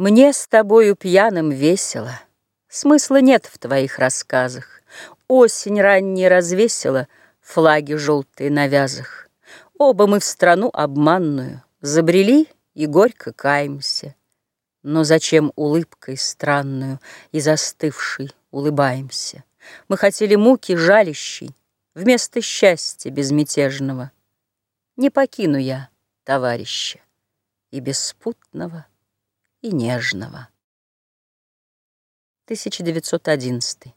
Мне с тобою пьяным весело, Смысла нет в твоих рассказах. Осень ранняя развесила Флаги желтые на вязах. Оба мы в страну обманную Забрели и горько каемся. Но зачем улыбкой странную И застывшей улыбаемся? Мы хотели муки жалящей Вместо счастья безмятежного. Не покину я товарища И беспутного и нежного. 1911